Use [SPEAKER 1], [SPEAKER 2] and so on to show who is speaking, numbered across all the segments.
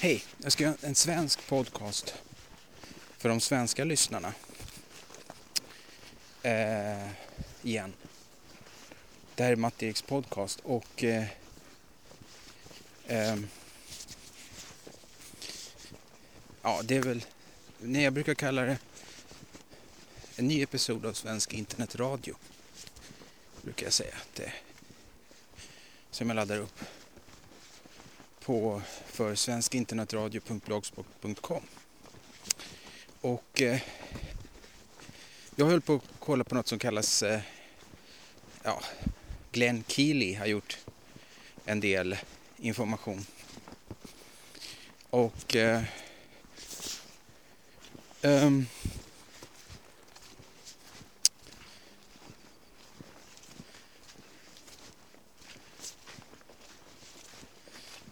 [SPEAKER 1] Hej, jag ska göra en svensk podcast för de svenska lyssnarna. Eh, igen. Det här är Matti Eriks podcast och eh, eh, ja, det är väl, nej, jag brukar kalla det en ny episod av Svensk internetradio. Brukar jag säga. Det, som jag laddar upp på för svenskinternetradio.blogspot.com. Och eh, jag höll på att kolla på något som kallas eh, ja, Glenn Keely har gjort en del information. Och eh, um,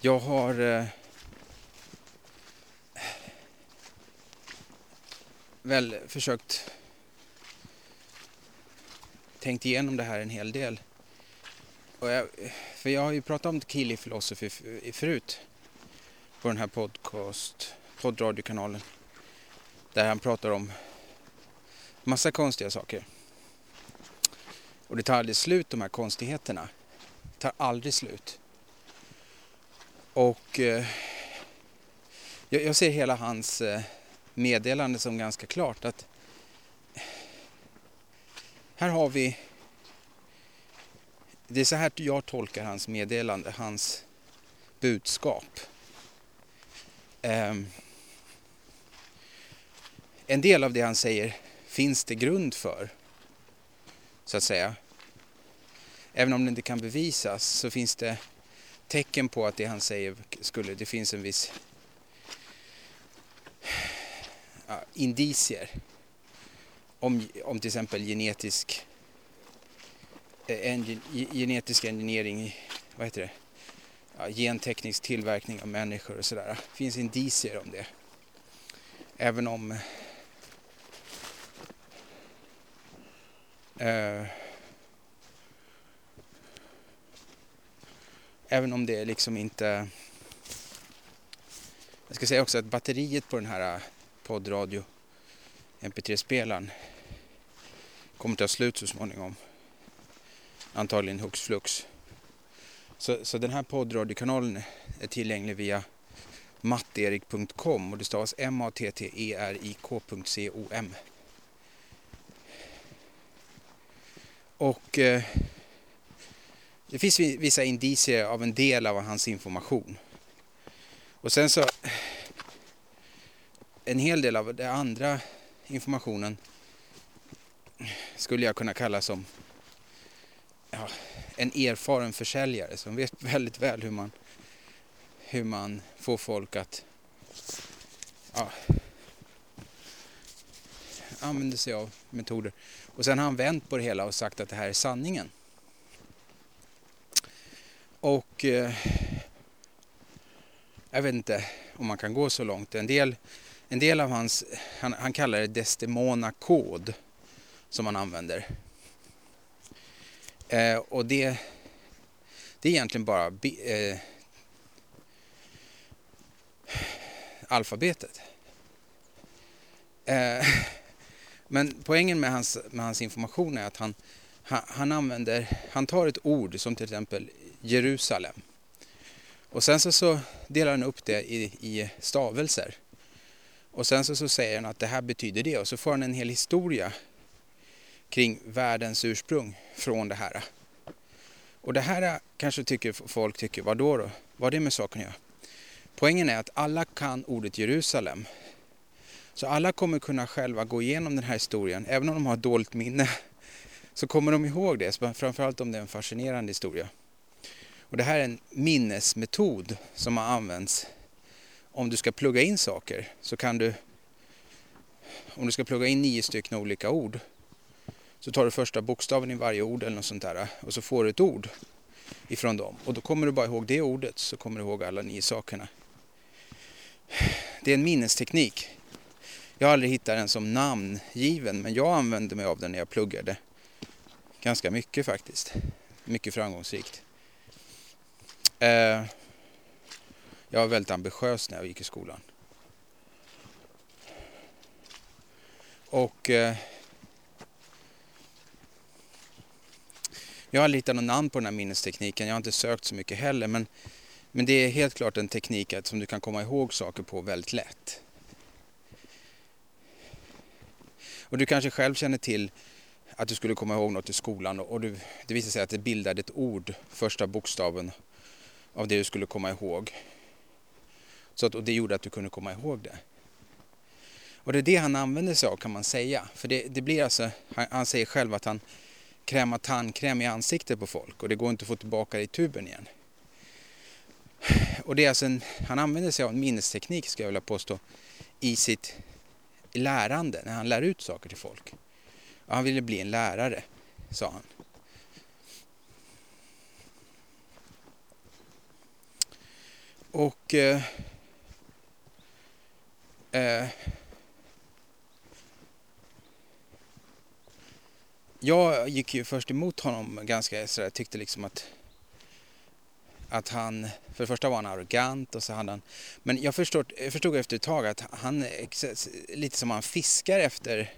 [SPEAKER 1] Jag har eh, väl försökt tänkt igenom det här en hel del. Och jag, för jag har ju pratat om Kili Philosophy förut på den här podcast, poddradiokanalen. Där han pratar om massa konstiga saker. Och det tar aldrig slut de här konstigheterna. Det tar aldrig slut. Och eh, jag, jag, ser hela hans eh, meddelande som ganska klart att här har vi det är så här jag tolkar hans meddelande, hans budskap. Eh, en del av det han säger finns det grund för, så att säga. Även om det inte kan bevisas så finns det tecken på att det han säger skulle, det finns en viss ja, indicier om, om till exempel genetisk eh, en, genetisk engineering, vad heter det, ja, genteknisk tillverkning av människor och sådär. Det finns indicier om det. Även om eh, Även om det liksom inte... Jag ska säga också att batteriet på den här äh, poddradio MP3-spelaren kommer ta slut så småningom. Antagligen hux flux. Så, så den här poddradiokanalen är tillgänglig via matterik.com och det stavas M-A-T-T-E-R-I-K.com. Och eh, det finns vissa indicier av en del av hans information. Och sen så en hel del av den andra informationen skulle jag kunna kalla som ja, en erfaren försäljare som vet väldigt väl hur man, hur man får folk att ja, använda sig av metoder. Och sen har han vänt på det hela och sagt att det här är sanningen. Och eh, jag vet inte om man kan gå så långt. En del, en del av hans, han, han kallar det Desdemona-kod som han använder. Eh, och det, det är egentligen bara eh, alfabetet. Eh, men poängen med hans, med hans information är att han, han, han, använder, han tar ett ord som till exempel Jerusalem. Och sen så, så delar han upp det i, i stavelser. Och sen så, så säger han att det här betyder det och så får han en hel historia kring världens ursprung från det här. Och det här kanske tycker folk tycker, vad då då? Vad har det med saken att göra? Poängen är att alla kan ordet Jerusalem. Så alla kommer kunna själva gå igenom den här historien, även om de har dåligt minne. Så kommer de ihåg det, framförallt om det är en fascinerande historia. Och det här är en minnesmetod som har använts om du ska plugga in saker så kan du om du ska plugga in nio stycken olika ord så tar du första bokstaven i varje ord eller något sånt där och så får du ett ord ifrån dem och då kommer du bara ihåg det ordet så kommer du ihåg alla nio sakerna. Det är en minnesteknik. Jag har aldrig hittat den som namngiven men jag använde mig av den när jag pluggade. Ganska mycket faktiskt. Mycket framgångsrikt. Eh, Jag var väldigt ambitiös när jag gick i skolan. Och eh, jag har lite något namn på den här minnestekniken. Jag har inte sökt så mycket heller men, men det är helt klart en teknik som du kan komma ihåg saker på väldigt lätt. Och du kanske själv känner till att du skulle komma ihåg något i skolan och du, det visade sig att det bildade ett ord, första bokstaven av det du skulle komma ihåg. Så att, och det gjorde att du kunde komma ihåg det. Och det är det han använder sig av kan man säga. För det, det blir alltså, han, han, säger själv att han krämar tandkräm i ansiktet på folk och det går inte att få tillbaka det i tuben igen. Och det är alltså en, han använder sig av en minnesteknik ska jag vilja påstå i sitt lärande när han lär ut saker till folk. Och han ville bli en lärare, sa han. Och eh, eh, jag gick ju först emot honom ganska sådär, tyckte liksom att att han, för det första var han arrogant och så hade han, men jag förstod, jag förstod efter ett tag att han lite som han fiskar efter,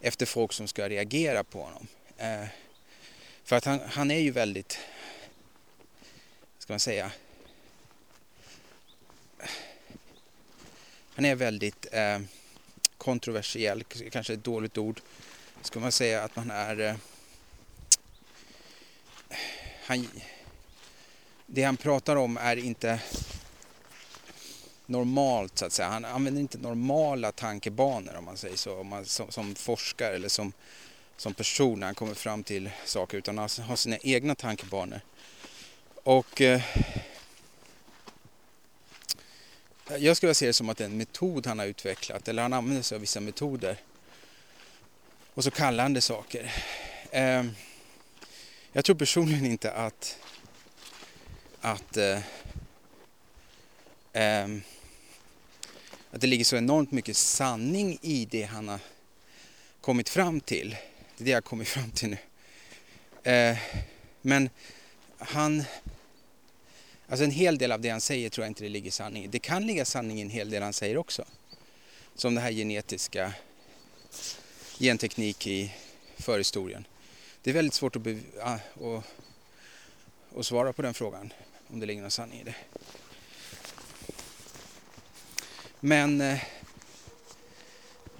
[SPEAKER 1] efter folk som ska reagera på honom. Eh, för att han, han är ju väldigt, ska man säga, han är väldigt eh, kontroversiell, kanske ett dåligt ord. Ska man säga att man är... Eh, han, det han pratar om är inte normalt så att säga. Han använder inte normala tankebanor om man säger så, om man, som, som forskare eller som, som person när han kommer fram till saker utan han har sina egna tankebanor. Och eh, jag skulle se det som att det är en metod han har utvecklat eller han använder sig av vissa metoder. Och så kallar han det saker. Ehm, jag tror personligen inte att att, eh, ehm, att det ligger så enormt mycket sanning i det han har kommit fram till. Det är det jag har kommit fram till nu. Ehm, men han... Alltså en hel del av det han säger tror jag inte det ligger sanning i. Det kan ligga sanning i en hel del han säger också. Som det här genetiska genteknik i förhistorien. Det är väldigt svårt att, att, att ah, svara på den frågan om det ligger någon sanning i det. Men eh,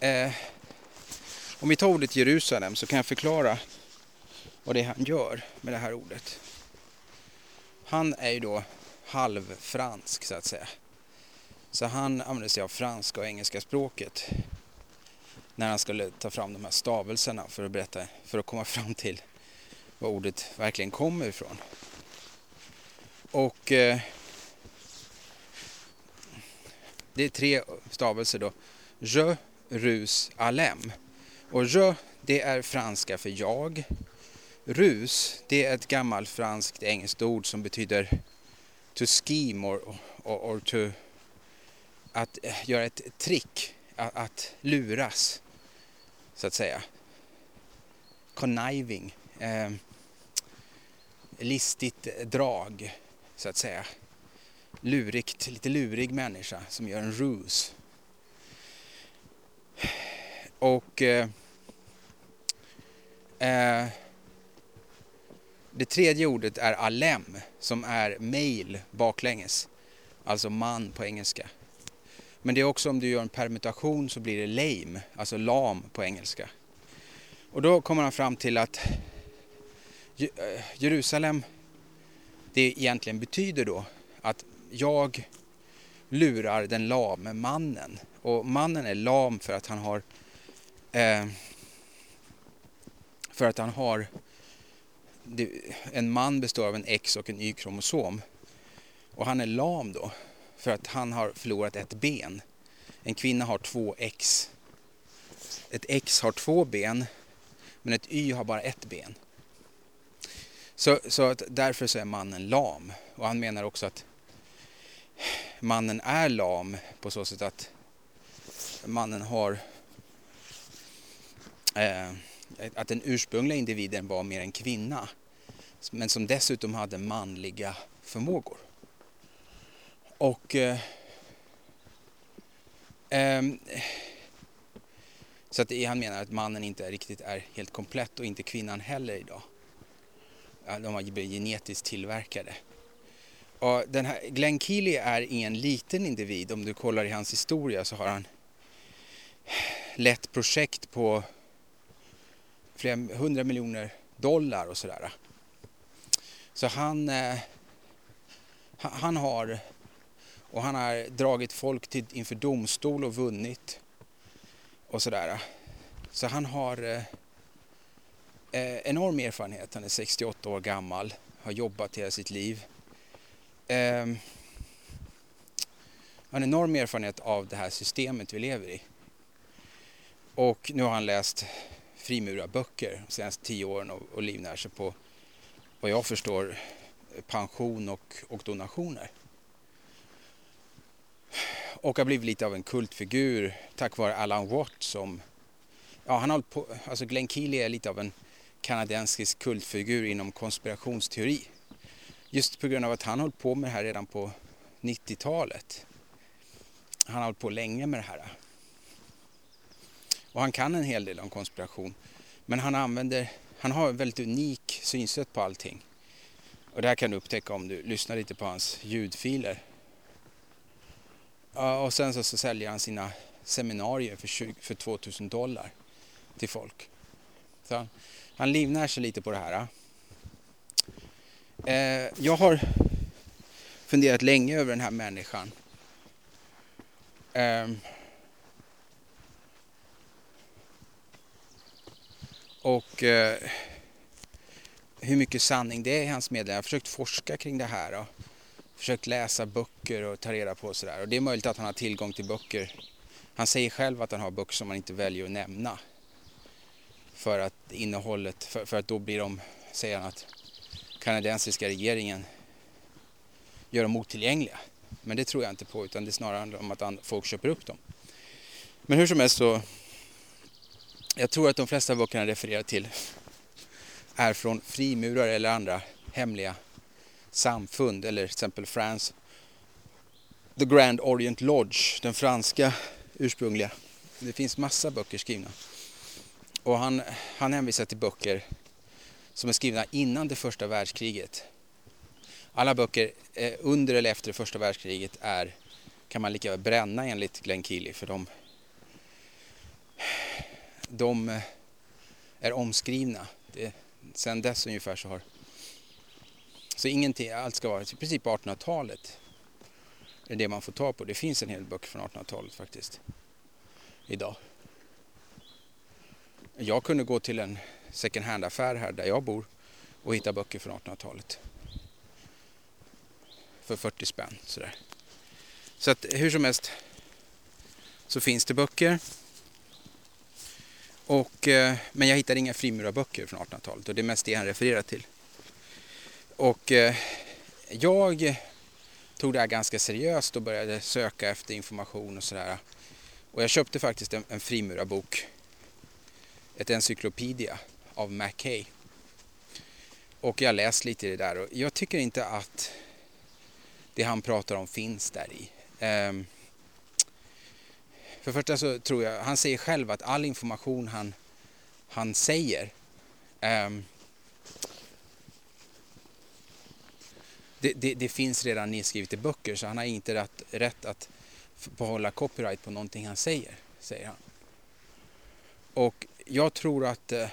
[SPEAKER 1] eh, om vi tar ordet Jerusalem så kan jag förklara vad det är han gör med det här ordet. Han är ju då halvfransk så att säga. Så han använder sig av franska och engelska språket när han skulle ta fram de här stavelserna för att berätta, för att komma fram till var ordet verkligen kommer ifrån. Och eh, det är tre stavelser då. Je, rus, alem. Och je, det är franska för jag. Rus, det är ett gammalt franskt engelskt ord som betyder to scheme or, or, or to att eh, göra ett trick, att, att, luras, så att säga. Conniving, eh, listigt drag så att säga. Lurigt, lite lurig människa som gör en ruse. Och eh, eh, det tredje ordet är alem som är mail baklänges. Alltså man på engelska. Men det är också om du gör en permutation så blir det lame, alltså lam på engelska. Och då kommer han fram till att eh, Jerusalem det egentligen betyder då att jag lurar den lame mannen. Och mannen är lam för att han har eh, för att han har en man består av en X och en Y-kromosom. Och han är lam då för att han har förlorat ett ben. En kvinna har två X. Ett X har två ben men ett Y har bara ett ben. Så, så att därför så är mannen lam. Och han menar också att mannen är lam på så sätt att mannen har eh, att den ursprungliga individen var mer en kvinna men som dessutom hade manliga förmågor. Och eh, eh, så att han menar att mannen inte riktigt är helt komplett och inte kvinnan heller idag. De har blivit genetiskt tillverkade. Och den här Glenn Keely är ingen liten individ. Om du kollar i hans historia så har han lett projekt på flera hundra miljoner dollar och sådär. Så han, eh, han har och han har dragit folk till, inför domstol och vunnit och sådär. Så han har eh, eh enorm erfarenhet. Han är 68 år gammal, har jobbat hela sitt liv. Eh, han har enorm erfarenhet av det här systemet vi lever i. Och nu har han läst frimurarböcker de senaste tio åren och, och livnär sig på vad jag förstår pension och, och donationer. Och har blivit lite av en kultfigur tack vare Alan Watt som, ja han har på, alltså Glenn Keely är lite av en kanadensisk kultfigur inom konspirationsteori. Just på grund av att han höll på med det här redan på 90-talet. Han har hållit på länge med det här. Och han kan en hel del om konspiration. Men han använder, han har en väldigt unik synsätt på allting. Och det här kan du upptäcka om du lyssnar lite på hans ljudfiler. Och sen så, så säljer han sina seminarier för, 20, för 2000 dollar till folk. Så han, han livnär sig lite på det här. Eh, jag har funderat länge över den här människan. Eh, och eh, hur mycket sanning det är i hans meddelande. Jag har försökt forska kring det här och försökt läsa böcker och ta reda på sådär. Och det är möjligt att han har tillgång till böcker. Han säger själv att han har böcker som han inte väljer att nämna. För att innehållet, för, för att då blir de, säger han att kanadensiska regeringen gör dem otillgängliga. Men det tror jag inte på utan det är snarare om att folk köper upp dem. Men hur som helst så, jag tror att de flesta böckerna refererar till är från frimurare eller andra hemliga samfund eller till exempel France The Grand Orient Lodge, den franska ursprungliga. Det finns massa böcker skrivna. Och han, han hänvisar till böcker som är skrivna innan det första världskriget. Alla böcker eh, under eller efter det första världskriget är, kan man lika väl bränna enligt Glenn Keely för de, de eh, är omskrivna. Det, sen dess ungefär så har så ingenting, allt ska vara i princip 1800-talet. Det är det man får ta på. Det finns en hel böcker från 1800-talet faktiskt. Idag. Jag kunde gå till en second hand-affär här där jag bor och hitta böcker från 1800-talet. För 40 spänn sådär. Så att hur som helst så finns det böcker. Och, eh, men jag hittade inga frimurarböcker från 1800-talet och det är mest det han refererar till. Och eh, jag tog det här ganska seriöst och började söka efter information och sådär. Och jag köpte faktiskt en, en frimurarbok, ett encyklopedia av Mackay. Och jag läst lite i det där och jag tycker inte att det han pratar om finns där i. Um, för första så tror jag, han säger själv att all information han, han säger um, det, det, det, finns redan nedskrivet i böcker så han har inte rätt, rätt att behålla copyright på någonting han säger, säger han. Och jag tror att, uh,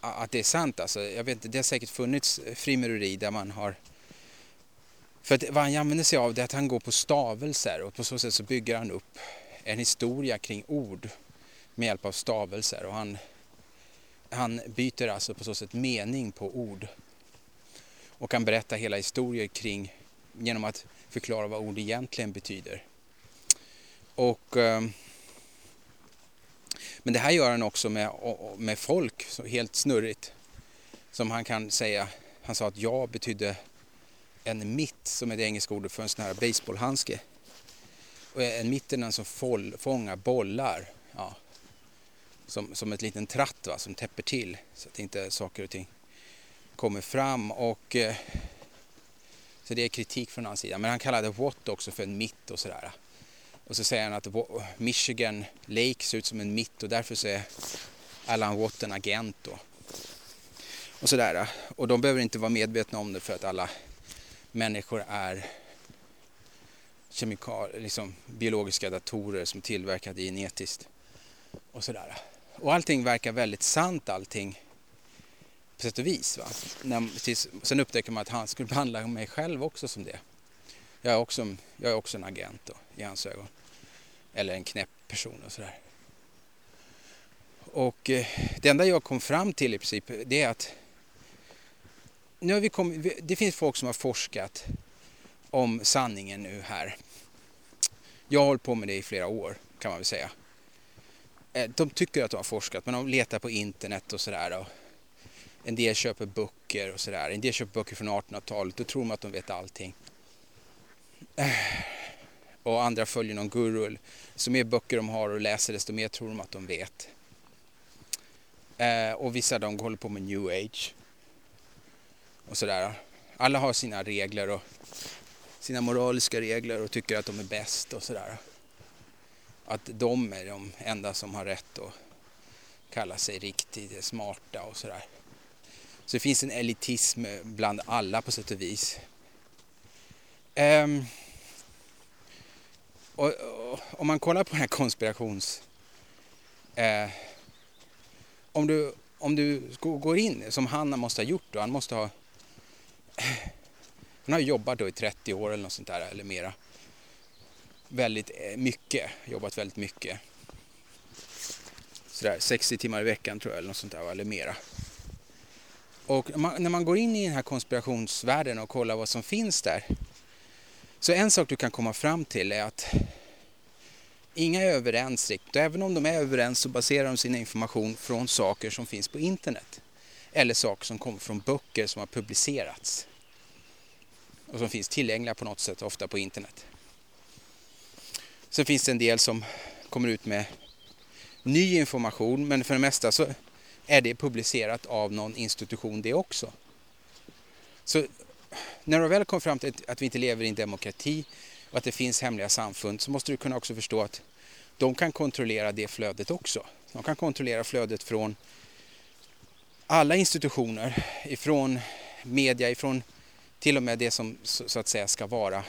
[SPEAKER 1] att det är sant alltså. Jag vet inte, det har säkert funnits eh, frimureri där man har för att vad han använder sig av det är att han går på stavelser och på så sätt så bygger han upp en historia kring ord med hjälp av stavelser och han, han byter alltså på så sätt mening på ord och kan berätta hela historier kring genom att förklara vad ord egentligen betyder. Och, ehm, men det här gör han också med, med folk, så helt snurrigt. Som han kan säga, han sa att ja betydde en mitt som är det engelska ordet för en sån här baseballhandske. Och en mitt är den som fåll, fångar bollar. Ja. Som, som ett liten tratt va, som täpper till så att inte saker och ting kommer fram och eh, Så det är kritik från hans sida. Men han kallade Watt också för en mitt och sådär. Och så säger han att Michigan Lake ser ut som en mitt och därför så är Alan Watt en agent då. Och sådär. Och de behöver inte vara medvetna om det för att alla människor är kemikal, liksom biologiska datorer som tillverkade genetiskt. Och sådär. Och allting verkar väldigt sant allting på sätt och vis. Va? När, tills, sen upptäcker man att han skulle behandla mig själv också som det. Jag är också, jag är också en agent då, i hans ögon. Eller en knäpp person och sådär. Och eh, det enda jag kom fram till i princip det är att nu har vi kommit, det finns folk som har forskat om sanningen nu här. Jag har hållit på med det i flera år kan man väl säga. Eh, de tycker att de har forskat men de letar på internet och sådär. En del köper böcker och sådär. En del köper böcker från 1800-talet. Då tror de att de vet allting. Eh, och andra följer någon guru. Så mer böcker de har och läser desto mer tror de att de vet. Eh, och vissa de håller på med new age. Och sådär. Alla har sina regler och sina moraliska regler och tycker att de är bäst och sådär. Att de är de enda som har rätt att kalla sig riktigt smarta och sådär. Så det finns en elitism bland alla på sätt och vis. Um, och, och, om man kollar på den här konspirations... Uh, om, du, om du går in, som han måste ha gjort då, han måste ha... Hon har jobbat då i 30 år eller något sånt där, eller mera. Väldigt eh, mycket, jobbat väldigt mycket. Sådär 60 timmar i veckan tror jag, eller något sånt där, eller mera. Och när man går in i den här konspirationsvärlden och kollar vad som finns där. Så en sak du kan komma fram till är att inga är överens riktigt. Även om de är överens så baserar de sin information från saker som finns på internet. Eller saker som kommer från böcker som har publicerats. Och som finns tillgängliga på något sätt, ofta på internet. Sen finns det en del som kommer ut med ny information men för det mesta så är det publicerat av någon institution det också. Så när du väl kommer fram till att vi inte lever i en demokrati och att det finns hemliga samfund så måste du kunna också förstå att de kan kontrollera det flödet också. De kan kontrollera flödet från alla institutioner, ifrån media, ifrån till och med det som så att säga ska vara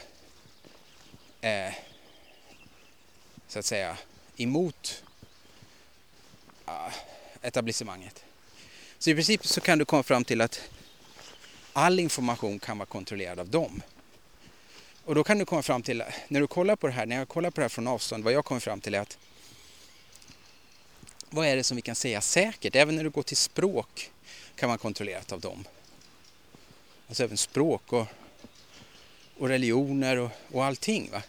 [SPEAKER 1] eh, så att säga emot eh, etablissemanget. Så i princip så kan du komma fram till att all information kan vara kontrollerad av dem. Och då kan du komma fram till, när du kollar på det här, när jag kollar på det här från avstånd, vad jag kommer fram till är att vad är det som vi kan säga säkert? Även när du går till språk kan man kontrollerat av dem. Alltså även språk och, och religioner och, och allting. Va?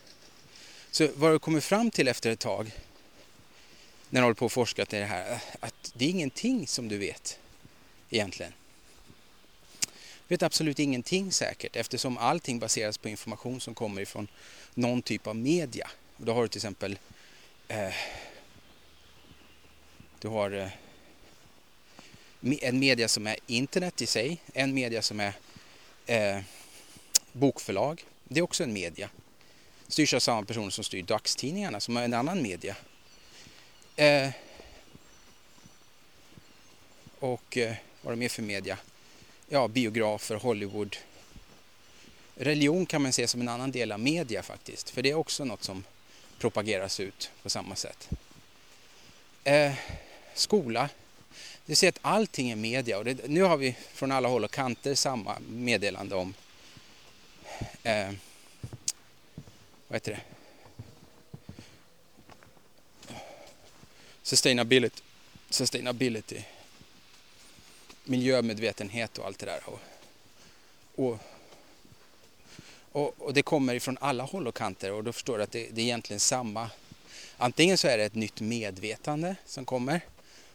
[SPEAKER 1] Så vad du kommer fram till efter ett tag när du håller på och forskat i det här, att det är ingenting som du vet egentligen. Du vet absolut ingenting säkert eftersom allting baseras på information som kommer ifrån någon typ av media. Och då har du till exempel eh, du har eh, en media som är internet i sig, en media som är eh, bokförlag. Det är också en media. Styrs av samma personer som styr dagstidningarna som är en annan media. Eh, och eh, vad är det mer för media? Ja, biografer, Hollywood. Religion kan man se som en annan del av media faktiskt. För det är också något som propageras ut på samma sätt. Eh, skola. Du ser att allting är media och det, nu har vi från alla håll och kanter samma meddelande om eh, vad heter det? Sustainability. Sustainability. Miljömedvetenhet och allt det där. Och, och, och, och, det kommer ifrån alla håll och kanter och då förstår du att det, det är egentligen samma. Antingen så är det ett nytt medvetande som kommer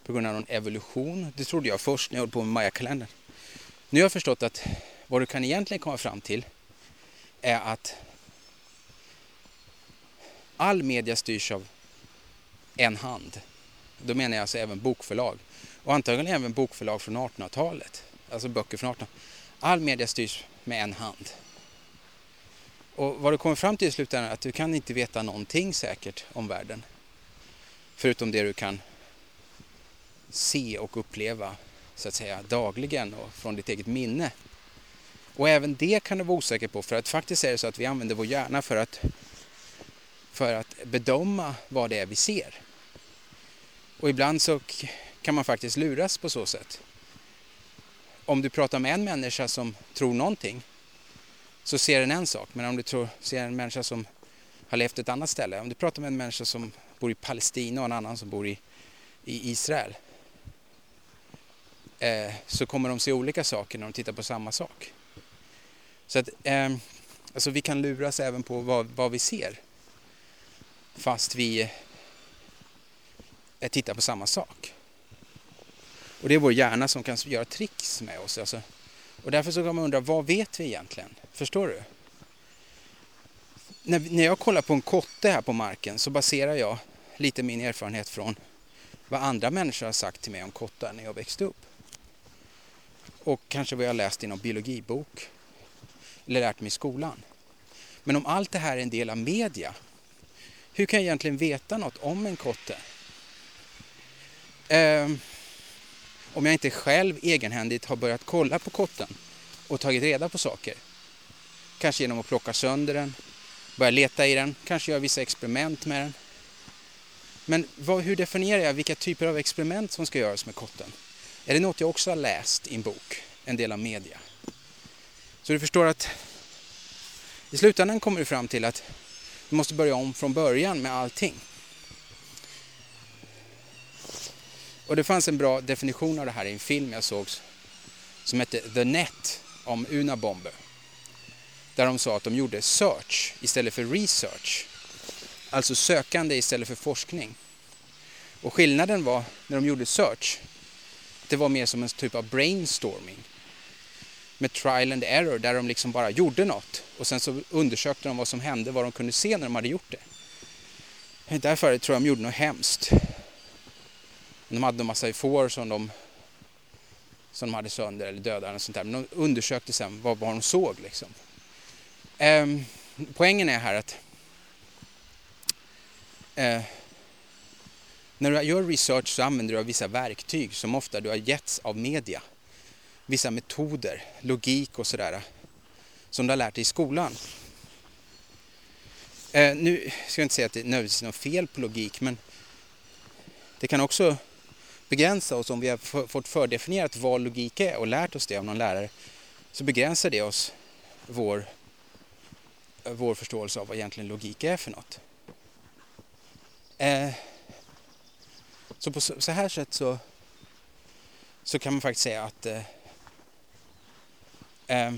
[SPEAKER 1] på grund av någon evolution. Det trodde jag först när jag höll på med Maya-kalendern. Nu har jag förstått att vad du kan egentligen komma fram till är att all media styrs av en hand. Då menar jag alltså även bokförlag. Och antagligen även bokförlag från 1800-talet. Alltså böcker från 1800 All media styrs med en hand. Och vad du kommer fram till i slutändan är att du kan inte veta någonting säkert om världen. Förutom det du kan se och uppleva så att säga dagligen och från ditt eget minne. Och även det kan du vara osäker på för att faktiskt är det så att vi använder vår hjärna för att, för att bedöma vad det är vi ser. Och ibland så kan man faktiskt luras på så sätt. Om du pratar med en människa som tror någonting så ser den en sak. Men om du tror, ser en människa som har levt ett annat ställe. Om du pratar med en människa som bor i Palestina och en annan som bor i, i Israel. Eh, så kommer de se olika saker när de tittar på samma sak. Så att eh, alltså vi kan luras även på vad, vad vi ser. Fast vi eh, tittar på samma sak. Och det är vår hjärna som kan göra tricks med oss. Alltså. Och därför så kan man undra, vad vet vi egentligen? Förstår du? När, när jag kollar på en kotte här på marken så baserar jag lite min erfarenhet från vad andra människor har sagt till mig om kottar när jag växte upp. Och kanske vad jag läst i någon biologibok eller lärt mig i skolan. Men om allt det här är en del av media, hur kan jag egentligen veta något om en kotte? Eh, om jag inte själv egenhändigt har börjat kolla på kotten och tagit reda på saker. Kanske genom att plocka sönder den, börja leta i den, kanske göra vissa experiment med den. Men vad, hur definierar jag vilka typer av experiment som ska göras med kotten? Är det något jag också har läst i en bok, en del av media? Så du förstår att i slutändan kommer du fram till att du måste börja om från början med allting. Och det fanns en bra definition av det här i en film jag såg som hette The Net om Una Bomber. Där de sa att de gjorde search istället för research. Alltså sökande istället för forskning. Och skillnaden var när de gjorde search, det var mer som en typ av brainstorming. Med trial and error där de liksom bara gjorde något och sen så undersökte de vad som hände, vad de kunde se när de hade gjort det. Därför tror jag de gjorde något hemskt. De hade en massa får som de, som de hade sönder eller dödade. Och sånt där. Men de undersökte sen vad, vad de såg. Liksom. Ehm, poängen är här att eh, när du gör research så använder du vissa verktyg som ofta du har getts av media. Vissa metoder, logik och sådär som du har lärt dig i skolan. Eh, nu ska jag inte säga att det är nödvändigtvis något fel på logik men det kan också begränsa oss om vi har fått fördefinierat vad logik är och lärt oss det av någon lärare så begränsar det oss vår, vår förståelse av vad egentligen logik är för något. Eh, så på så här sätt så, så kan man faktiskt säga att eh, eh,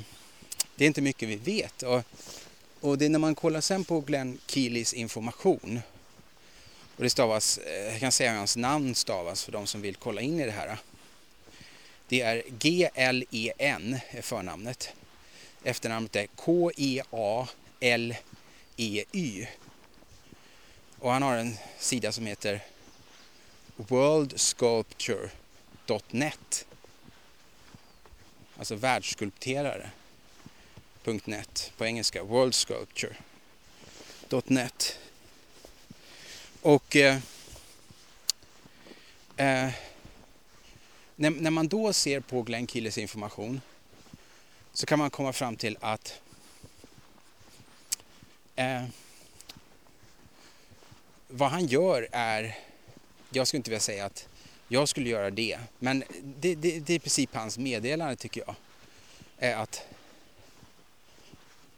[SPEAKER 1] det är inte mycket vi vet. Och, och det är när man kollar sen på Glenn Keelys information och det stavas, eh, jag kan säga hur hans namn stavas för de som vill kolla in i det här. Det är G-L-E-N är förnamnet. Efternamnet är K-E-A-L-E-Y. Och han har en sida som heter worldsculpture.net. Alltså världsskulpterare.net på engelska. worldsculpture.net. Och eh, eh, när, när, man då ser på Glenn Killes information så kan man komma fram till att eh, vad han gör är, jag skulle inte vilja säga att jag skulle göra det, men det, det, det är i princip hans meddelande tycker jag. Är att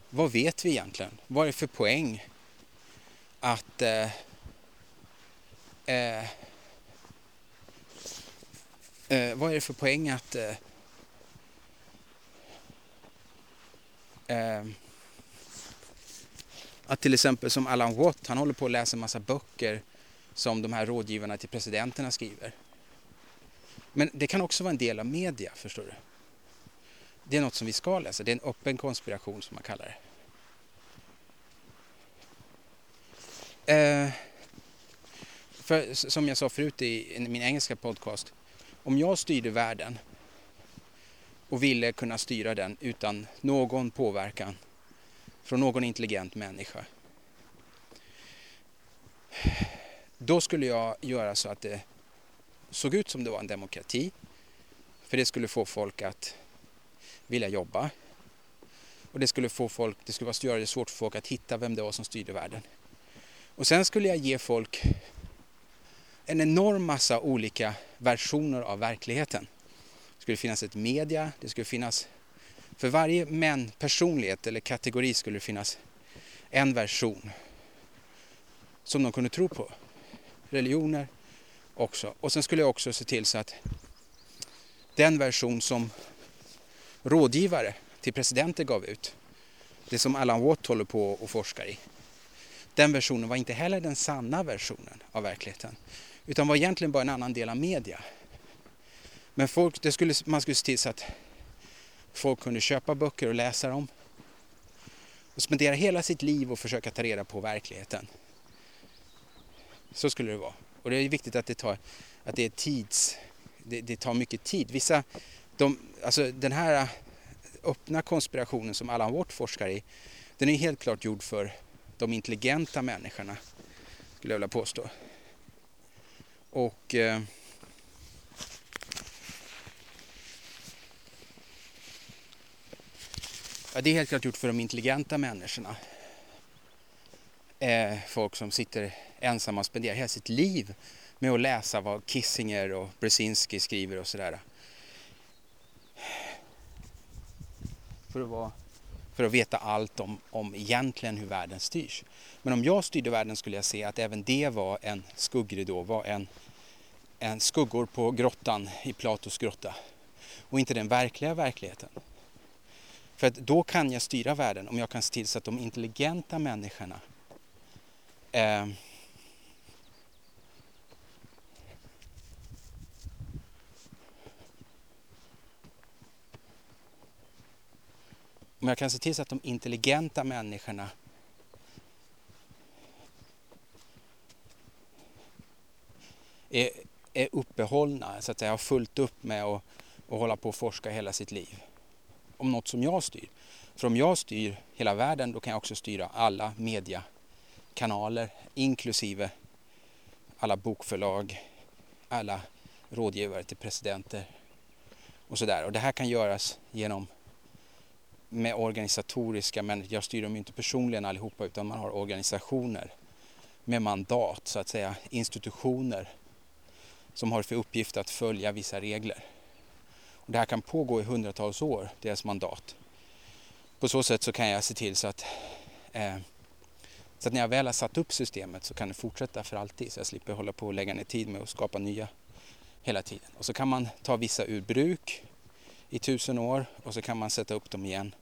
[SPEAKER 1] vad vet vi egentligen? Vad är det för poäng att eh, Eh, eh, vad är det för poäng att eh, eh, att till exempel som Alan Watt, han håller på att läsa en massa böcker som de här rådgivarna till presidenterna skriver. Men det kan också vara en del av media, förstår du. Det är något som vi ska läsa, det är en öppen konspiration som man kallar det. Eh, för som jag sa förut i min engelska podcast, om jag styrde världen och ville kunna styra den utan någon påverkan från någon intelligent människa. Då skulle jag göra så att det såg ut som det var en demokrati. För det skulle få folk att vilja jobba. Och det skulle få folk, det skulle göra det svårt för folk att hitta vem det var som styrde världen. Och sen skulle jag ge folk en enorm massa olika versioner av verkligheten. Det skulle finnas ett media, det skulle finnas för varje män, personlighet eller kategori skulle det finnas en version som de kunde tro på. Religioner också. Och sen skulle jag också se till så att den version som rådgivare till presidenter gav ut, det som Alan Watt håller på och forskar i, den versionen var inte heller den sanna versionen av verkligheten utan var egentligen bara en annan del av media. Men folk, det skulle, man skulle se till så att folk kunde köpa böcker och läsa dem och spendera hela sitt liv och försöka ta reda på verkligheten. Så skulle det vara. Och det är viktigt att det tar, att det är tids, det, det tar mycket tid. Vissa, de, alltså den här öppna konspirationen som Alan Watt forskar i, den är helt klart gjord för de intelligenta människorna, skulle jag vilja påstå. Och eh, ja, det är helt klart gjort för de intelligenta människorna. Eh, folk som sitter ensamma och spenderar hela sitt liv med att läsa vad Kissinger och Brzezinski skriver och sådär. För att, vara, för att veta allt om, om egentligen hur världen styrs. Men om jag styrde världen skulle jag se att även det var en skuggridå, var en, en skuggor på grottan i Platos grotta och inte den verkliga verkligheten. För att då kan jag styra världen om jag kan se till så att de intelligenta människorna eh, om jag kan se till så att de intelligenta människorna är, är uppehållna, så att säga har fullt upp med att, att hålla på och forska hela sitt liv. Om något som jag styr. För om jag styr hela världen då kan jag också styra alla media Kanaler, inklusive alla bokförlag, alla rådgivare till presidenter och sådär. Och det här kan göras genom med organisatoriska men Jag styr dem inte personligen allihopa utan man har organisationer med mandat så att säga, institutioner som har för uppgift att följa vissa regler. Och det här kan pågå i hundratals år, deras mandat. På så sätt så kan jag se till så att, eh, så att när jag väl har satt upp systemet så kan det fortsätta för alltid så jag slipper hålla på och lägga ner tid med att skapa nya hela tiden. Och så kan man ta vissa ur bruk i tusen år och så kan man sätta upp dem igen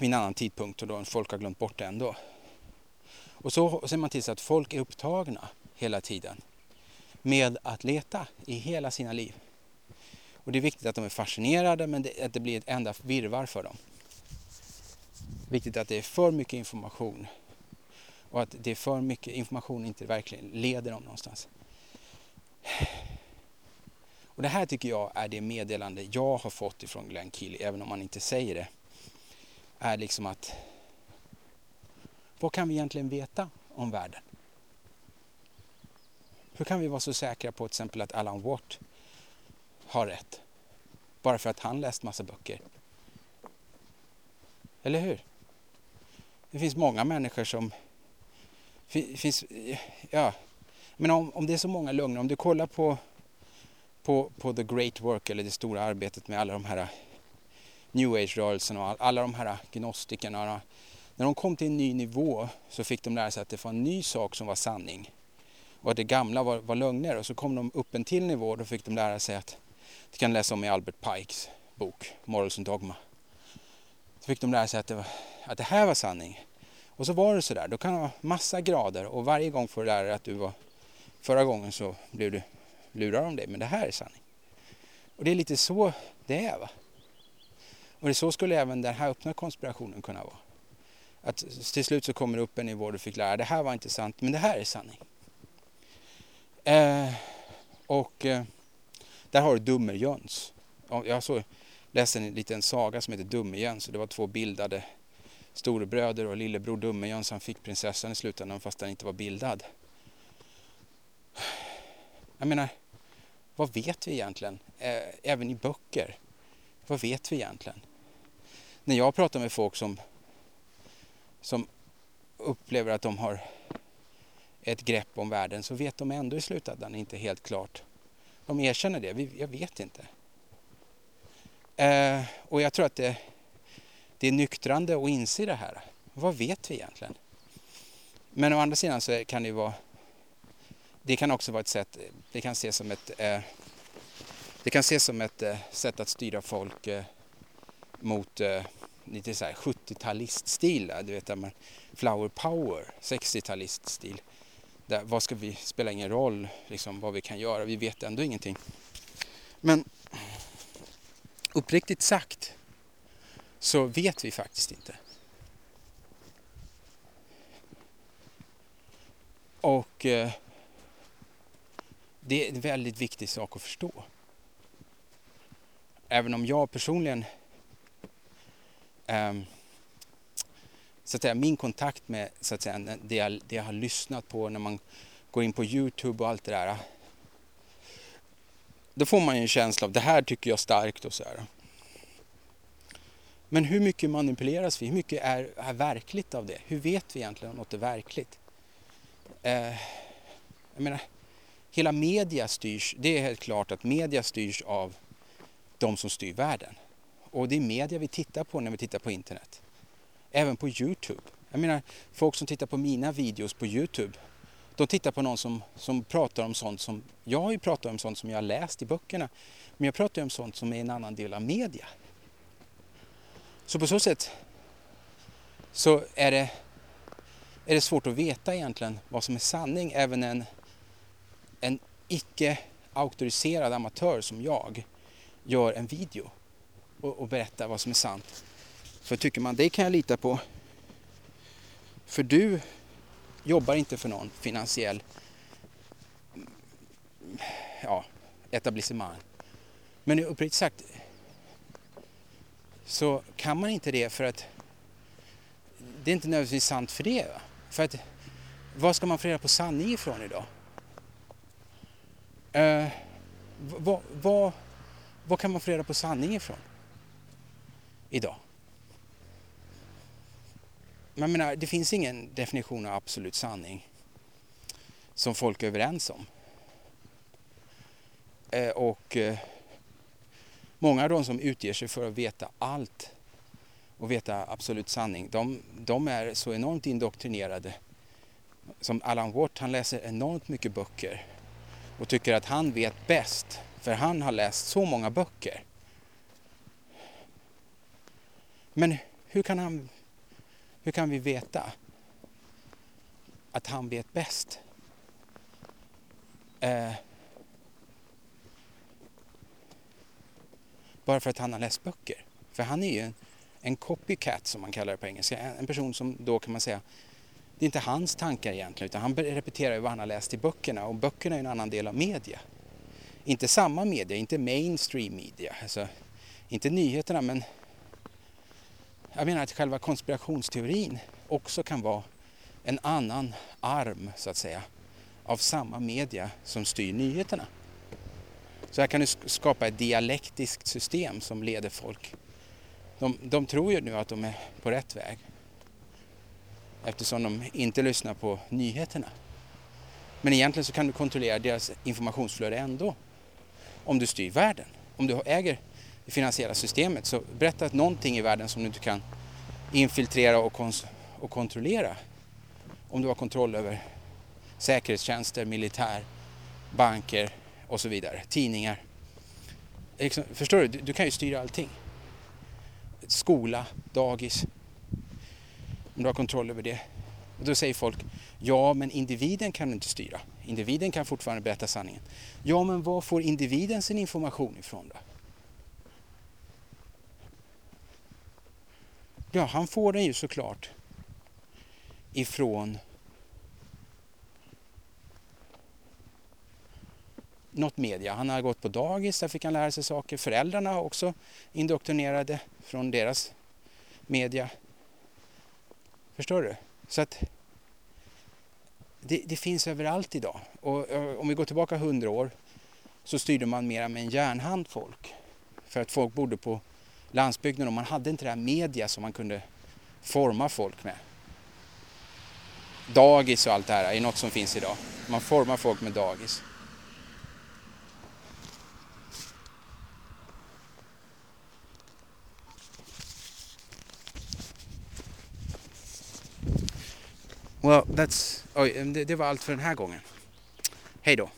[SPEAKER 1] vid en annan tidpunkt och då folk har glömt bort det ändå. Och så ser man till så att folk är upptagna hela tiden med att leta i hela sina liv. Och det är viktigt att de är fascinerade men det, att det blir ett enda virvar för dem. Viktigt att det är för mycket information och att det är för mycket information inte verkligen leder dem någonstans. Och det här tycker jag är det meddelande jag har fått ifrån Glenn Keely, även om man inte säger det. Är liksom att vad kan vi egentligen veta om världen? Hur kan vi vara så säkra på till exempel att Alan Watt har rätt? Bara för att han läst massa böcker. Eller hur? Det finns många människor som finns, ja, men om, om det är så många lögner, om du kollar på, på, på the great work eller det stora arbetet med alla de här new age-rörelserna och all, alla de här gnostikerna. När de kom till en ny nivå så fick de lära sig att det var en ny sak som var sanning och att det gamla var, var lögner och så kom de upp en till nivå och då fick de lära sig att, det kan läsa om i Albert Pikes bok Morals and Dogma. Så fick de lära sig att det, var, att det här var sanning. Och så var det sådär, då kan det vara massa grader och varje gång får du lära dig att du var, förra gången så blev du lurad om det, men det här är sanning. Och det är lite så det är va. Och det så skulle även den här öppna konspirationen kunna vara. Att till slut så kommer det upp en nivå du fick lära dig, det här var inte sant, men det här är sanning. Eh, och eh, där har du Dummerjöns. Jag läste en liten saga som heter Dummerjöns. Det var två bildade storebröder och lillebror Dumme-Jönsson fick prinsessan i slutändan fast den inte var bildad. Jag menar, vad vet vi egentligen? Eh, även i böcker. Vad vet vi egentligen? När jag pratar med folk som, som upplever att de har ett grepp om världen så vet de ändå i slutändan inte helt klart. De erkänner det, jag vet inte. Eh, och jag tror att det, det är nyktrande att inse det här. Vad vet vi egentligen? Men å andra sidan så kan det ju vara det kan också vara ett sätt, det kan ses som ett, eh, det kan ses som ett eh, sätt att styra folk eh, mot lite så 70-taliststil, du vet där man, flower power, 60-taliststil. Där, vad ska vi, spelar ingen roll liksom, vad vi kan göra, vi vet ändå ingenting. Men uppriktigt sagt så vet vi faktiskt inte. Och eh, det är en väldigt viktig sak att förstå. Även om jag personligen ehm, så att säga, min kontakt med så att säga, det, jag, det jag har lyssnat på när man går in på Youtube och allt det där. Då får man ju en känsla av det här tycker jag starkt och så här. Men hur mycket manipuleras vi? Hur mycket är, är verkligt av det? Hur vet vi egentligen om något är verkligt? Eh, jag menar, hela media styrs, det är helt klart att media styrs av de som styr världen. Och det är media vi tittar på när vi tittar på internet. Även på Youtube. Jag menar, folk som tittar på mina videos på Youtube, de tittar på någon som, som pratar om sånt som, jag har ju pratat om sånt som jag har läst i böckerna, men jag pratar ju om sånt som är en annan del av media. Så på så sätt så är det, är det svårt att veta egentligen vad som är sanning. Även en, en icke auktoriserad amatör som jag gör en video och, och berättar vad som är sant. För tycker man det kan jag lita på. För du jobbar inte för någon finansiell ja, etablissemang. Men uppriktigt sagt så kan man inte det för att det är inte nödvändigtvis sant för det. Va? För att vad ska man få reda på sanning ifrån idag? Eh, vad, vad, vad kan man få reda på sanning ifrån idag? Man menar, det finns ingen definition av absolut sanning som folk är överens om. Eh, och eh, Många av de som utger sig för att veta allt och veta absolut sanning, de, de är så enormt indoktrinerade. Som Alan Watt, han läser enormt mycket böcker och tycker att han vet bäst, för han har läst så många böcker. Men hur kan, han, hur kan vi veta att han vet bäst? Eh, bara för att han har läst böcker. För han är ju en, en copycat som man kallar det på engelska. En person som då kan man säga, det är inte hans tankar egentligen utan han repeterar ju vad han har läst i böckerna och böckerna är en annan del av media. Inte samma media, inte mainstream media, alltså, inte nyheterna men jag menar att själva konspirationsteorin också kan vara en annan arm så att säga av samma media som styr nyheterna. Så här kan du skapa ett dialektiskt system som leder folk. De, de tror ju nu att de är på rätt väg eftersom de inte lyssnar på nyheterna. Men egentligen så kan du kontrollera deras informationsflöde ändå om du styr världen. Om du äger det finansiella systemet så berätta någonting i världen som du inte kan infiltrera och, och kontrollera. Om du har kontroll över säkerhetstjänster, militär, banker, och så vidare. Tidningar. Liksom, förstår du? du? Du kan ju styra allting. Skola, dagis. Om du har kontroll över det. Och då säger folk, ja men individen kan du inte styra. Individen kan fortfarande berätta sanningen. Ja men var får individen sin information ifrån då? Ja, han får den ju såklart ifrån något media. Han har gått på dagis, där fick han lära sig saker. Föräldrarna också indoktrinerade från deras media. Förstår du? Så att det, det finns överallt idag. Och, och om vi går tillbaka hundra år så styrde man mera med en järnhand folk. För att folk bodde på landsbygden och man hade inte det här media som man kunde forma folk med. Dagis och allt det här är något som finns idag. Man formar folk med dagis. Well, that's... Oj, det, det var allt för den här gången. Hej då.